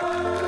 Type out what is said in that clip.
Bye.